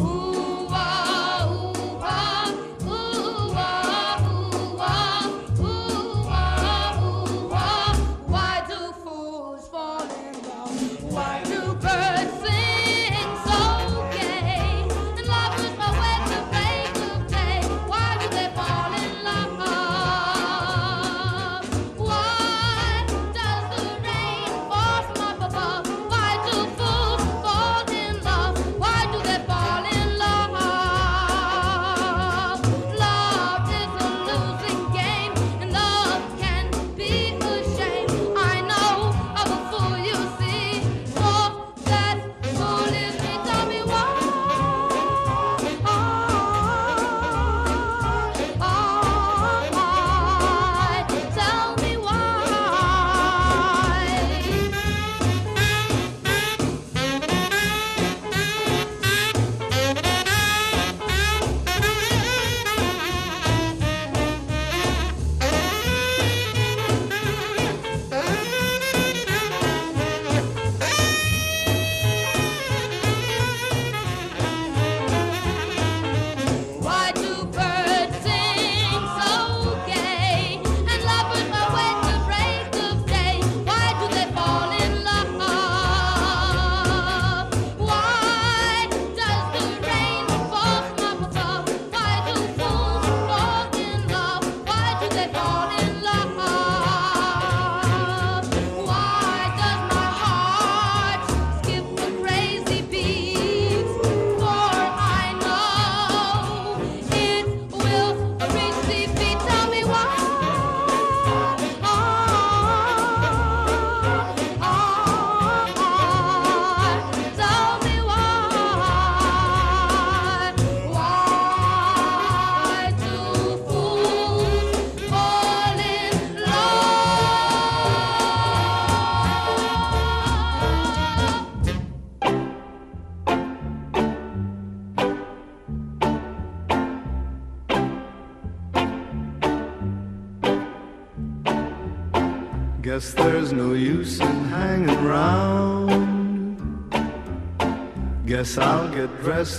Ooh, wow, ooh.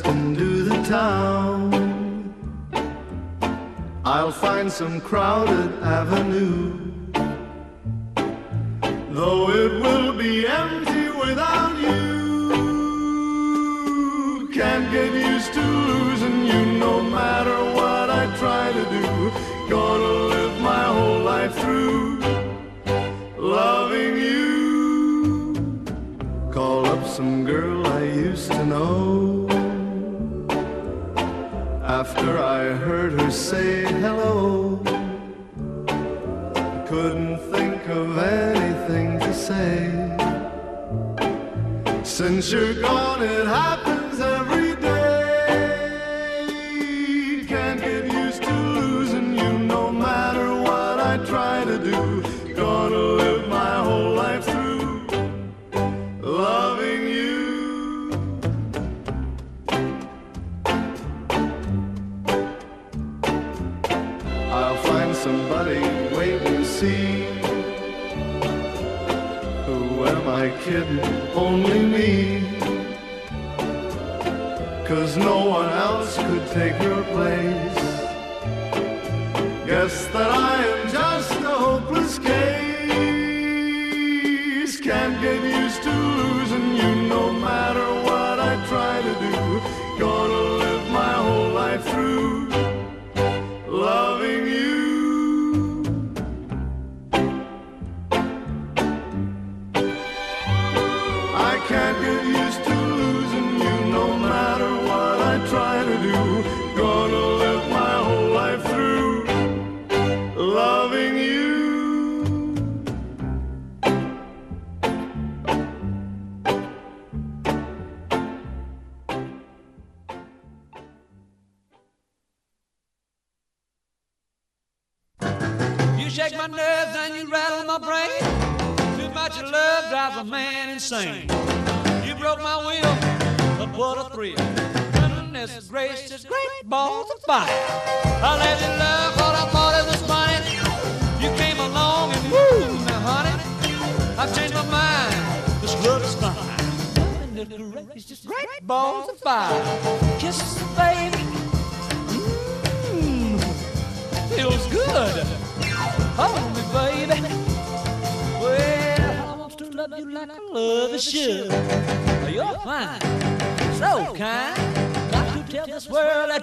into the town, I'll find some crowded avenue. am I kidding? Only me. Cause no one else could take your place. Guess that I am just a hopeless case. Can't get used to insane.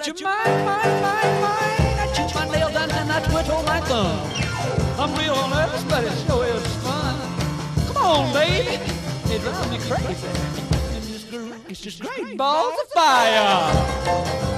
That you're mine, mine, mine, mine. I chew my nails down and I twiddle my thumb. I'm real nervous, but it sure is fun. Come on, baby. It drives me crazy. And this great, it's just great balls of fire.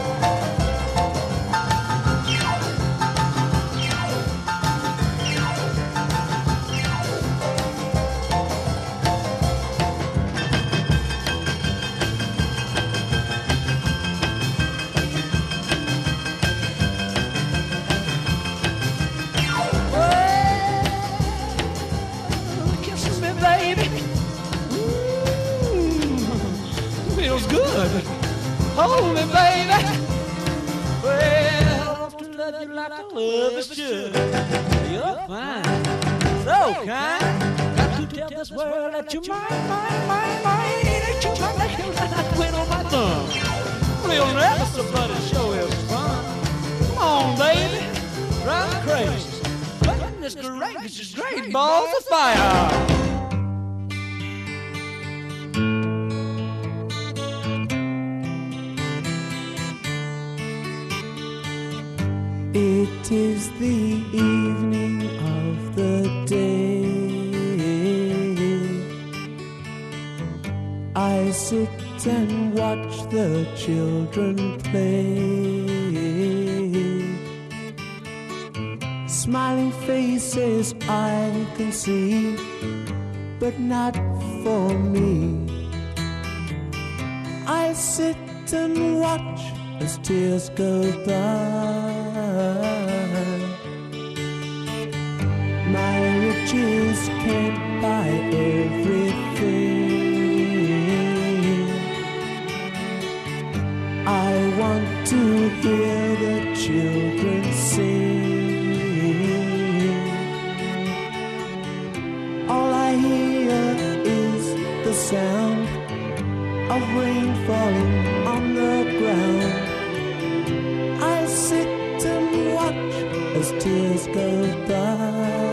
Mine, mine. Ain't you my I twiddle my thumb. Sure is fun. Come on, baby. Crazy. Great balls of fire. I can see, but not for me. I sit and watch as tears go by. Sound of rain falling on the ground. I sit and watch as tears go by.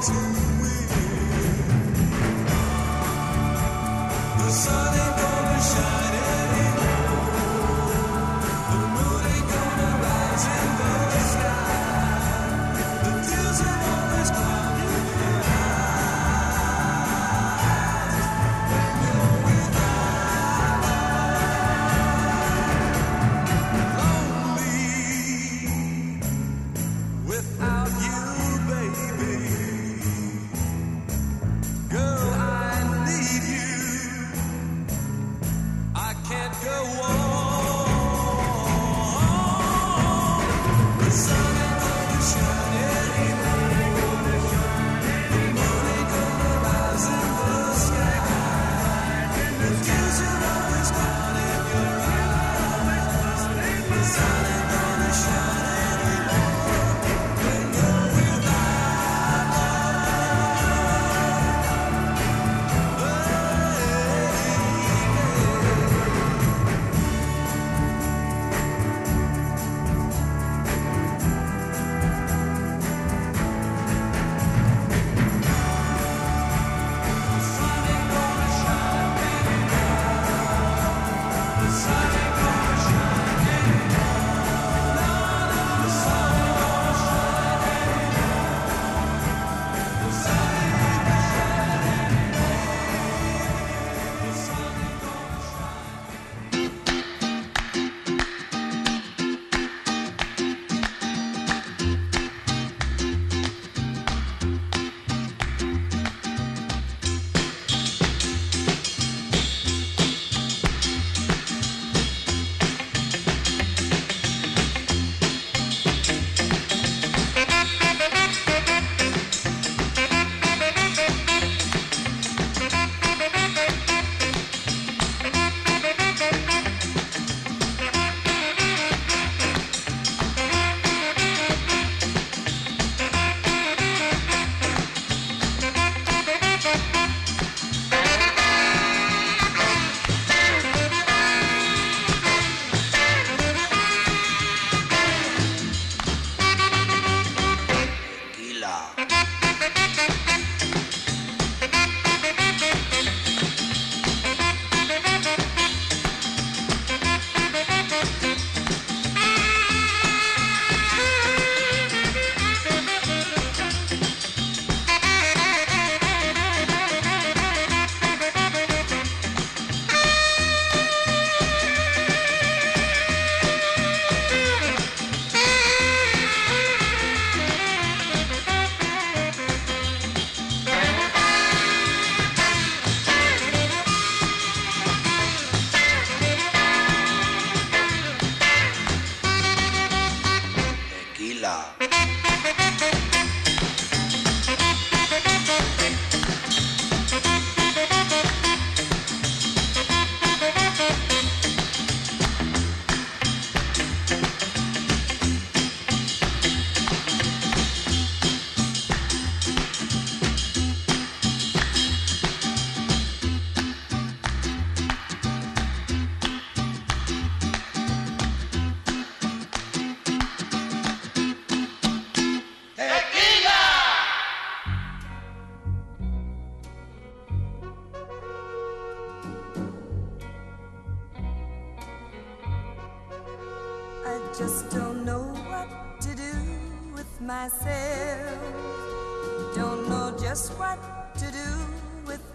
Thank you.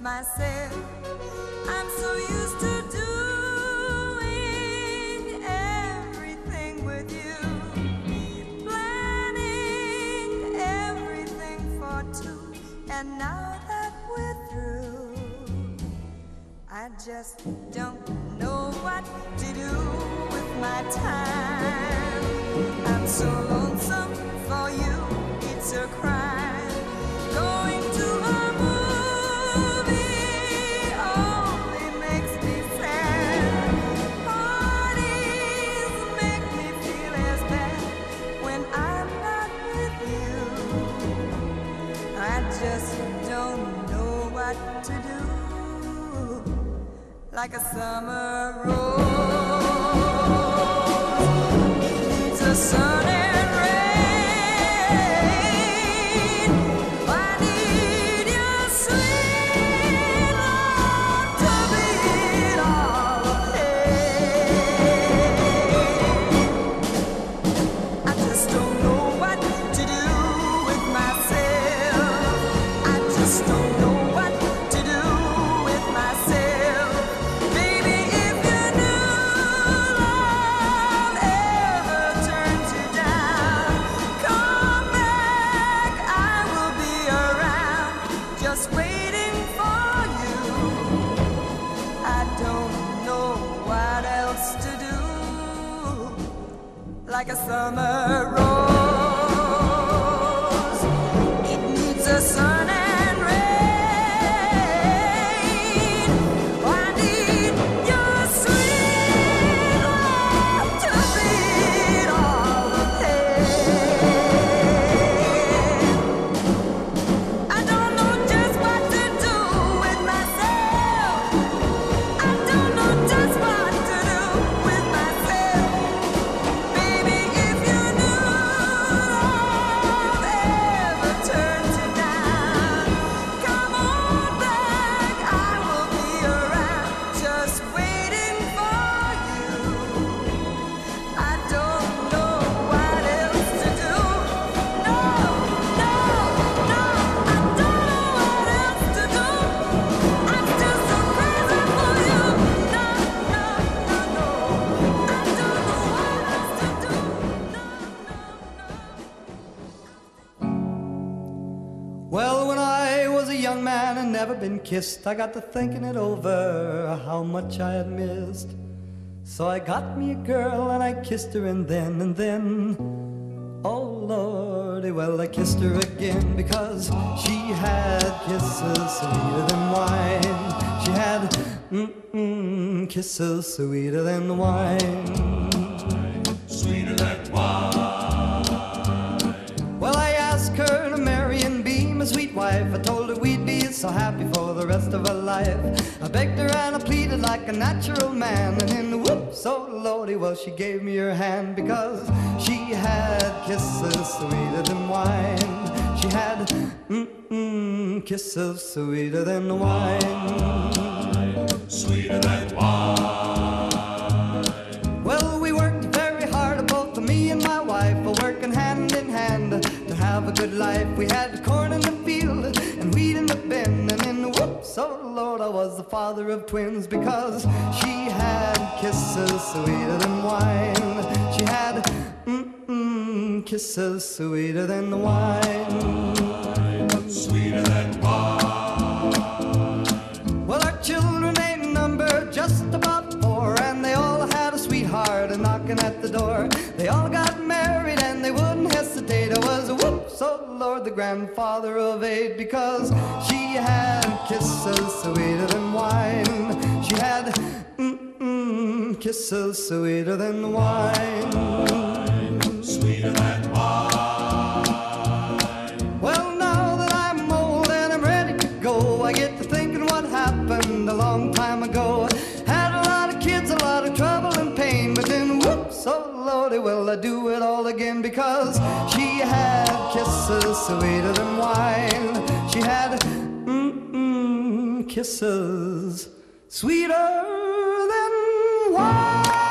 Myself. I'm so used like a summer rose. Kissed, I got to thinking it over how much I had missed. So I got me a girl and I kissed her, and then and then, oh lordy, well I kissed her again because she had kisses sweeter than wine. She had mm-mm, kisses sweeter than wine. Well, so happy for the rest of her life. I begged her and I pleaded like a natural man. And in the whoop, so oh lordy, well, she gave me her hand because she had kisses sweeter than wine. She had mm-mm, kisses sweeter than wine. Wine sweeter than wine. Well, we worked very hard, both me and my wife, working hand in hand to have a good life. We had corn in the oh was the father of twins because she had kisses sweeter than wine. She had mm-mm, kisses sweeter than wine. Well, our children ain't numbered just about four, and they all had a sweetheart knocking at the door. They all got married and they wouldn't hesitate. Was a whoops, oh Lord, the grandfather of eight, because she had kisses sweeter than wine. She had mm-mm, kisses sweeter than wine. sweeter than wine. Well, now that I'm old and I'm ready to go, I get to thinking what happened a long time ago. Had a lot of kids, a lot of trouble and pain, but then whoops, oh lordy, well, I do it all again because she had kisses sweeter than wine. She had kisses sweeter than wine.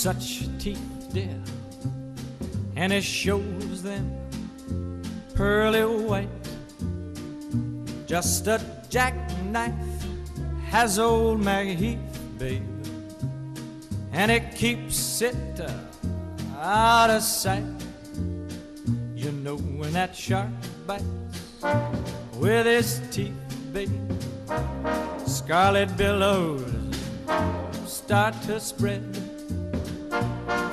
Such teeth, dear, and it shows them pearly white. Just a jackknife has old MacHeath, babe, and it keeps it uh, out of sight. You know when that shark bites with his teeth, babe scarlet billows start to spread.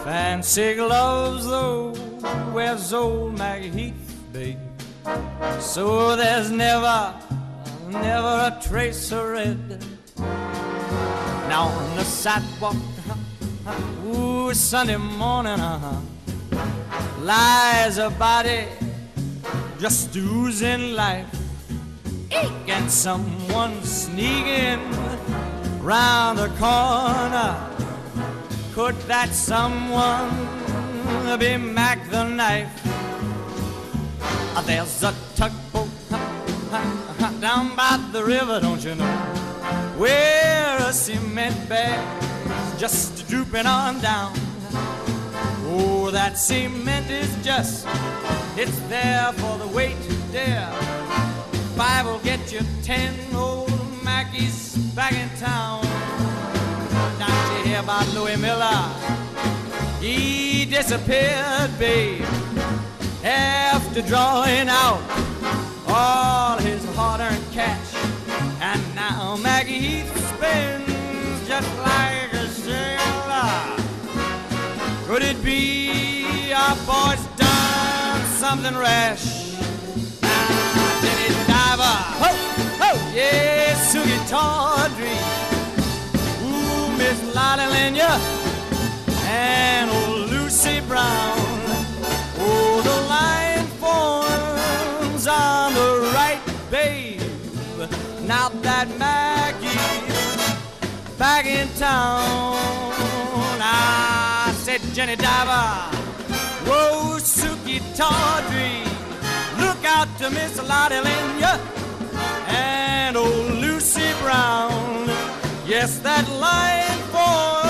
Fancy gloves, though, wears old MacHeath, babe. So there's never, never a trace of red. Now on the sidewalk, ooh, Sunday morning, uh-huh, lies a body just oozing life and someone sneaking round the corner. Could that someone be Mack the knife? Uh, There's a tugboat down by the river, don't you know? Where a cement bag's just drooping on down. Oh, that cement is just, it's there for the weight to. Five will get you ten old Mackies back in town. Don't you hear about Louis Miller? He disappeared, babe, after drawing out all his hard-earned cash. And now MacHeath spins just like a sailor. Could it be our boy's done something rash? Jenny Diver. Ho, ho, yeah, Sukey Tawdry. Miss Lotte Lenya and old Lucy Brown. Oh, the line forms on the right, babe. Now that Macky's back in town. I said, Jenny Diver. Whoa, Sukey Tawdry. Look out to Miss Lotte Lenya and old Lucy Brown. Yes, that line forms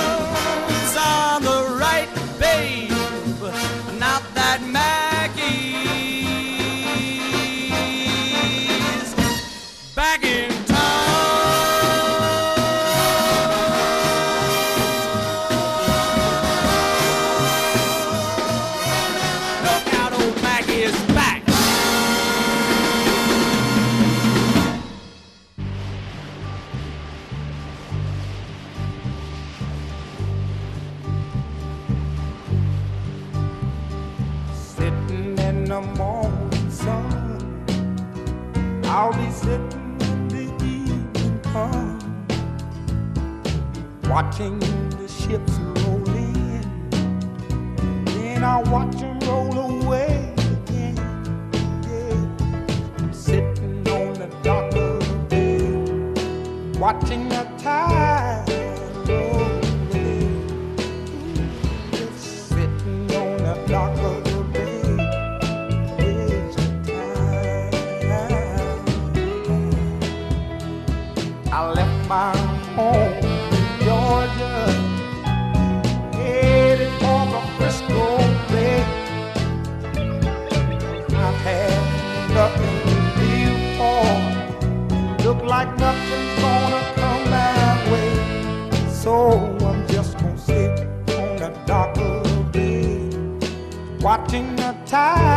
Then I'll watching the tide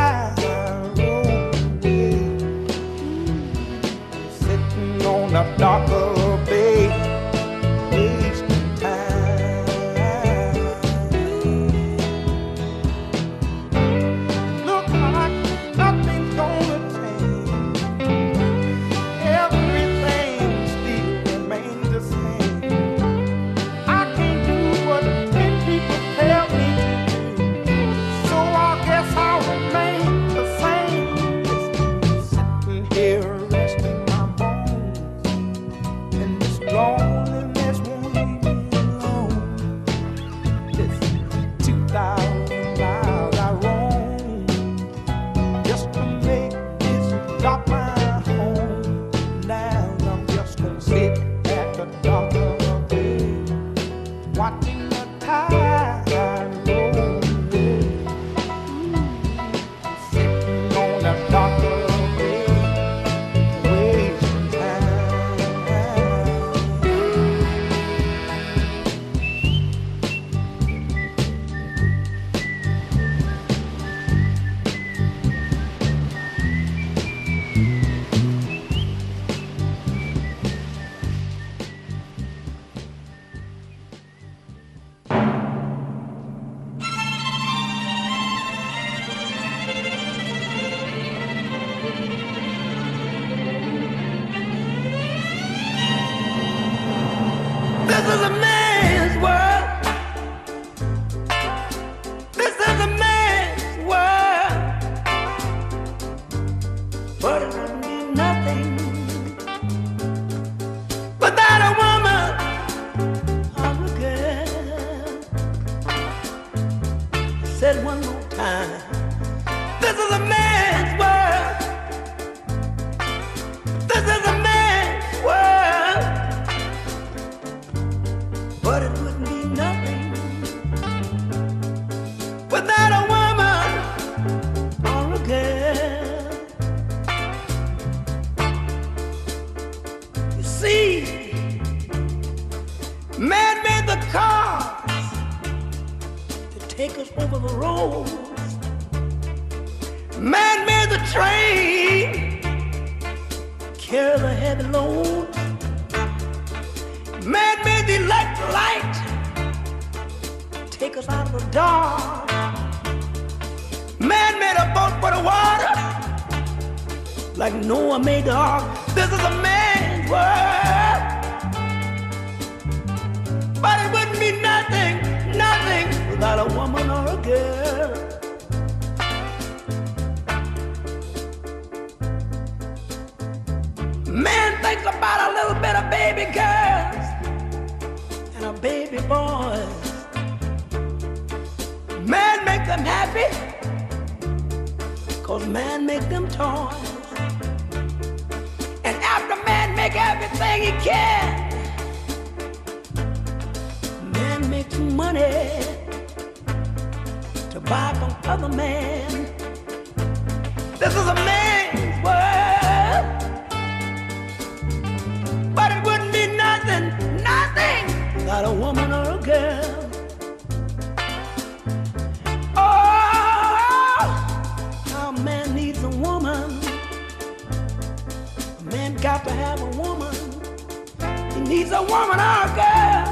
needs a woman or a girl.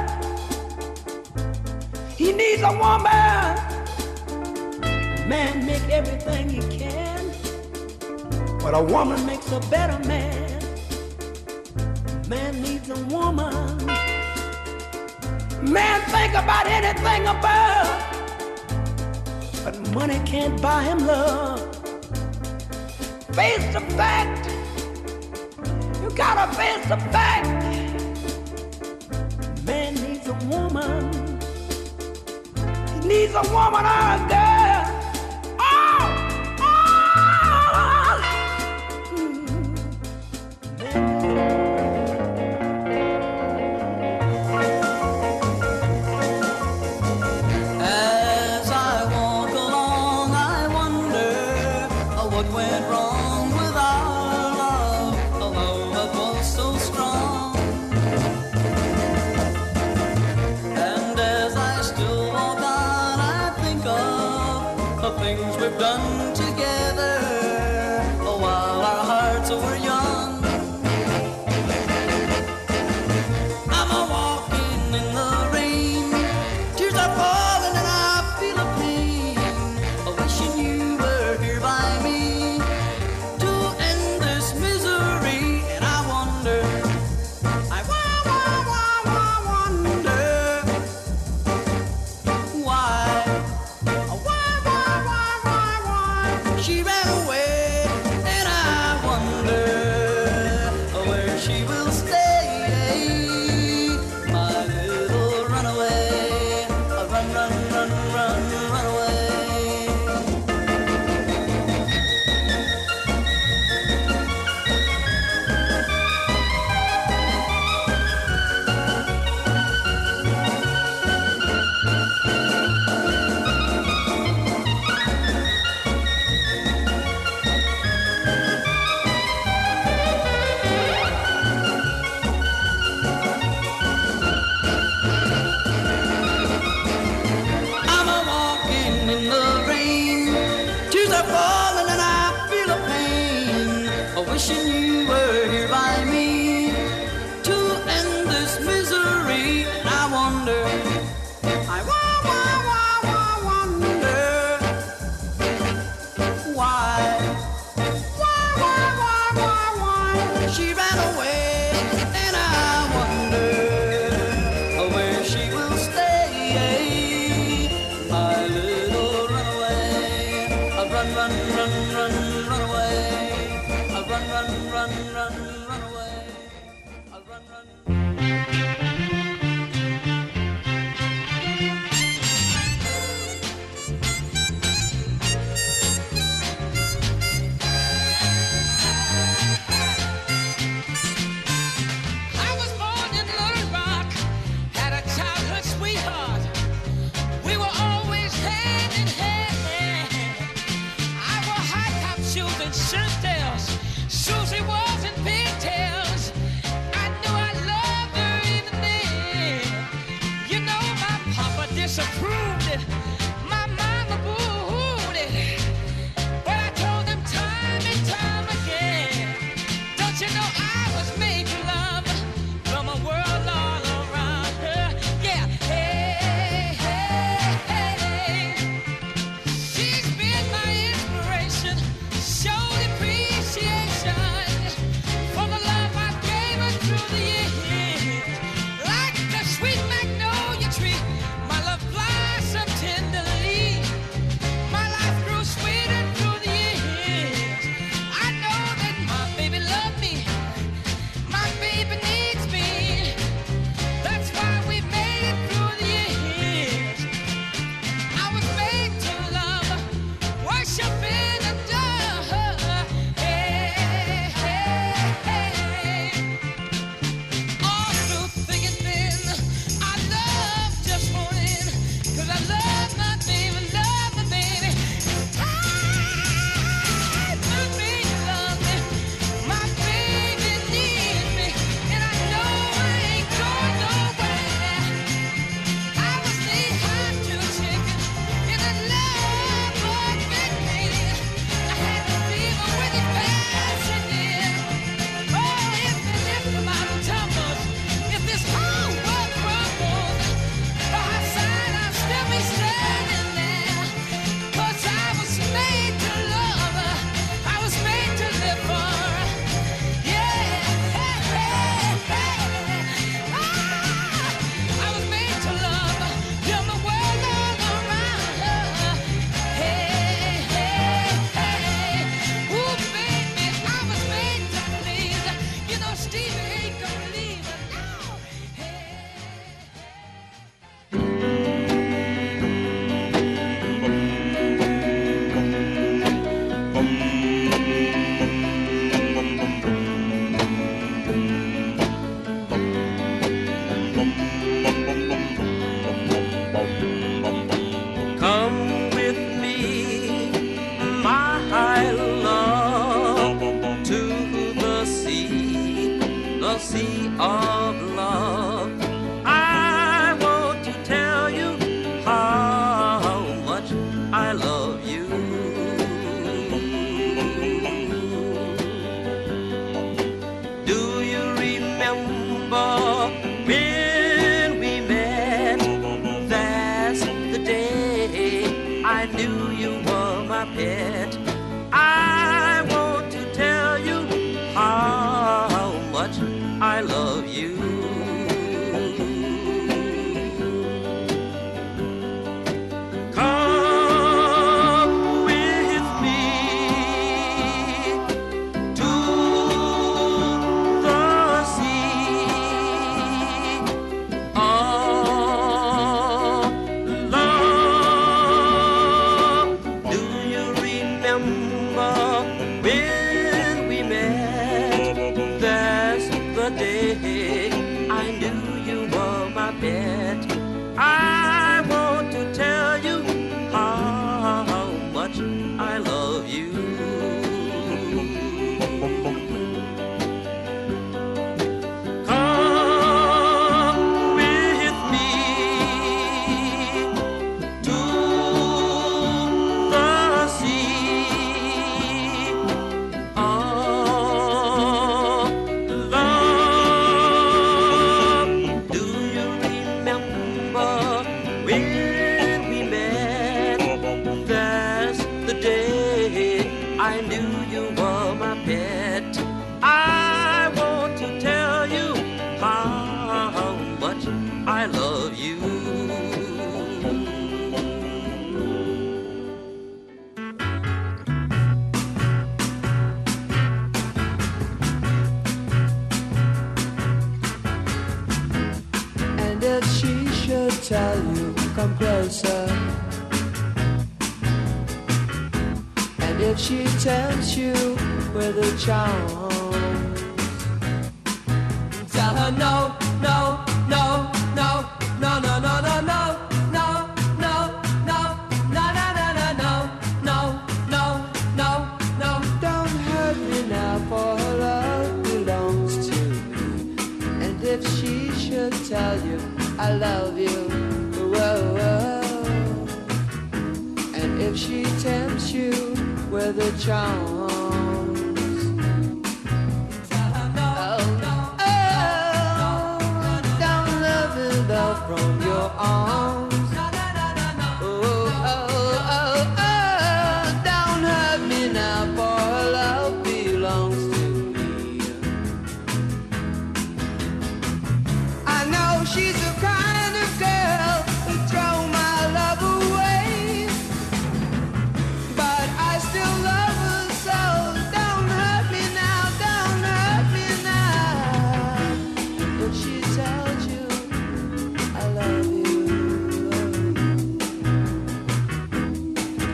He needs a woman. Man make everything he can, but a woman makes a better man. Man needs a woman. Man think about anything above, but money can't buy him love. Face the fact, you gotta face the fact needs a woman, he needs a woman I guess.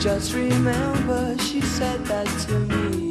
Just remember she said that to me.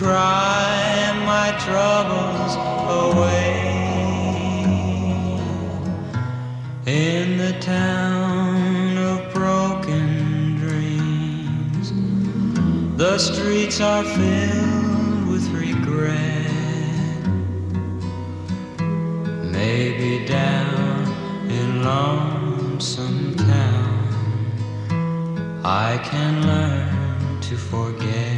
cry my troubles away in the town of broken dreams. The streets are filled with regret. Maybe down in lonesome town, I can learn to forget.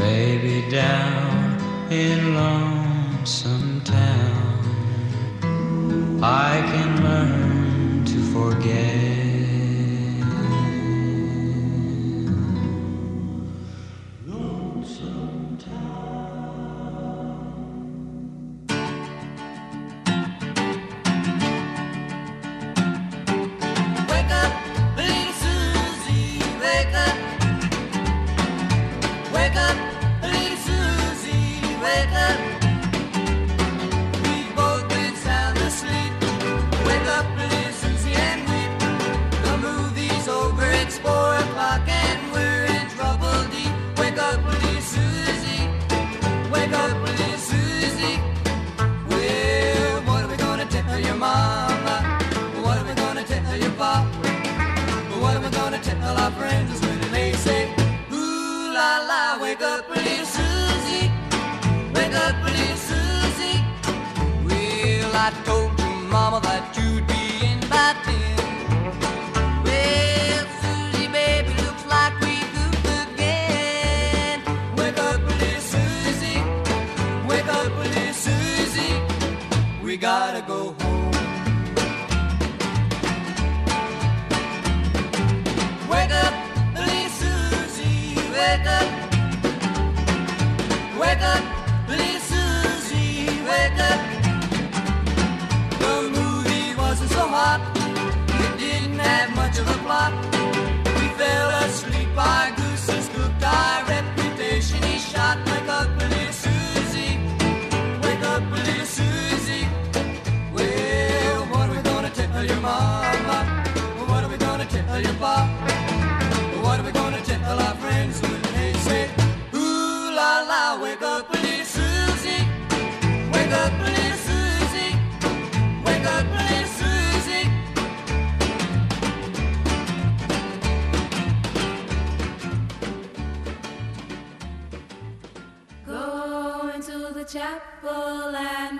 Maybe down in lonesome town, I can learn to forget. gotta go home. Wake up, please, Susie, wake up. Wake up, please, Susie, wake up. The movie wasn't so hot, it didn't have much of a plot. chapel and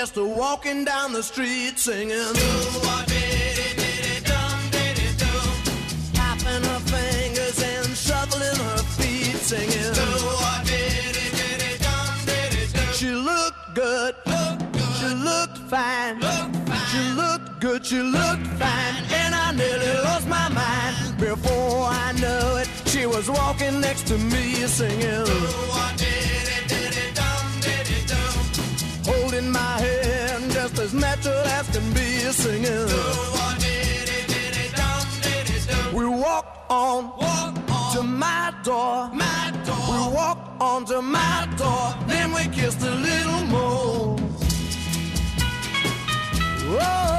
just walking down the street singing. Tapping her fingers and shuffling her feet singing. She looked good, she looked fine, she looked good, she looked fine, and I nearly lost my mind. Before I knew it, she was walking next to me singing. As natural as can be singing. We walk on, walk to my door. my We walk on to my door. Then we kissed a little more. Oh,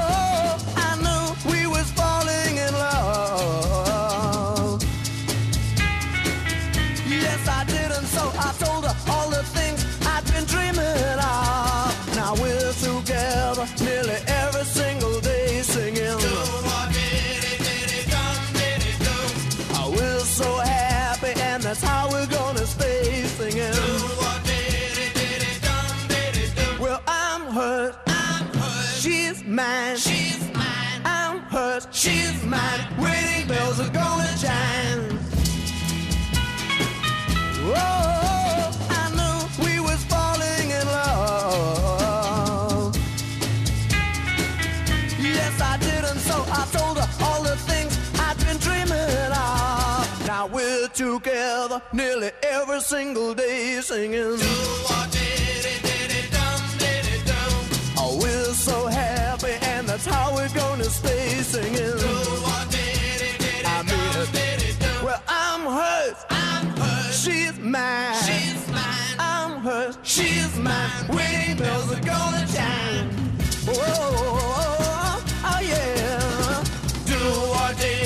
She's mine. Wedding bells are gonna chime. Oh, I knew we was falling in love. Yes, I did, and so I told her all the things I'd been dreaming of. Now we're together nearly every single day singing. Oh, we're so happy, happy, and that's how we're gonna stay singing. Do I mean, well, I'm hers. I'm hers. She's mine. She's mine. I'm hers. She's mine. Wedding bells are gonna chime. Whoa, oh, oh, oh, oh yeah. Do or dare.